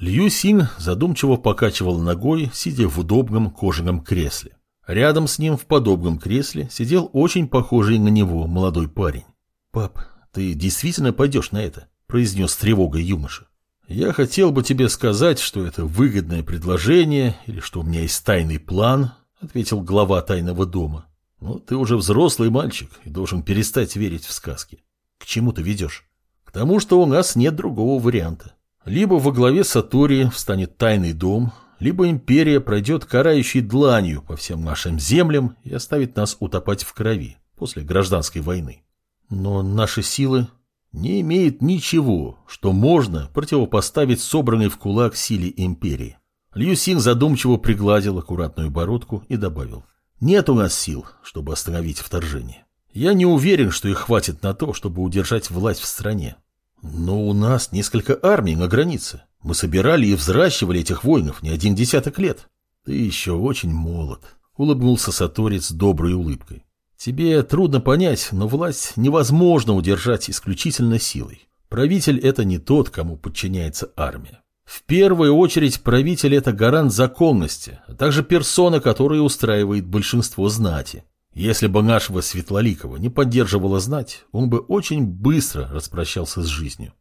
Лью Синь задумчиво покачивал ногой, сидя в удобном кожаном кресле. Рядом с ним в подобном кресле сидел очень похожий на него молодой парень. «Пап, ты действительно пойдешь на это?» – произнес с тревогой юноша. «Я хотел бы тебе сказать, что это выгодное предложение или что у меня есть тайный план», – ответил глава тайного дома. «Но ты уже взрослый мальчик и должен перестать верить в сказки. К чему ты ведешь?» «К тому, что у нас нет другого варианта. Либо во главе Сатории встанет тайный дом, либо империя пройдет карающей дланью по всем нашим землям и оставит нас утопать в крови после гражданской войны. Но наши силы не имеют ничего, что можно противопоставить собранной в кулак силе империи. Лью Син задумчиво пригладил аккуратную бородку и добавил. Нет у нас сил, чтобы остановить вторжение. Я не уверен, что их хватит на то, чтобы удержать власть в стране. Но у нас несколько армий на границе. Мы собирали и взращивали этих воинов не один десяток лет. Ты еще очень молод, улыбнулся Саторец доброй улыбкой. Тебе трудно понять, но власть невозможно удержать исключительно силой. Правитель – это не тот, кому подчиняется армия. В первую очередь правитель – это гарант законности, а также персона, которая устраивает большинство знати. Если бы нашего Светлоликова не поддерживала знать, он бы очень быстро распрощался с жизнью.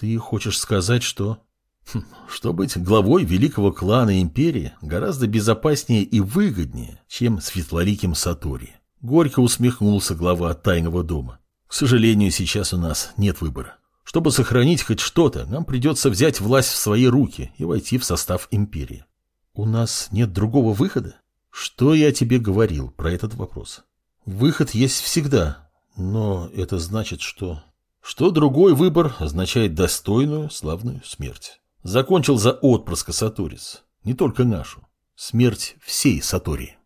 Ты хочешь сказать, что... Хм, что быть главой великого клана империи гораздо безопаснее и выгоднее, чем Светлоликим Сатори. Горько усмехнулся глава тайного дома. К сожалению, сейчас у нас нет выбора. Чтобы сохранить хоть что-то, нам придется взять власть в свои руки и войти в состав империи. У нас нет другого выхода? Что я тебе говорил про этот вопрос? Выход есть всегда, но это значит, что... Что другой выбор означает достойную, славную смерть. Закончил за отпрыска Саторис, не только нашу. Смерть всей Сатории.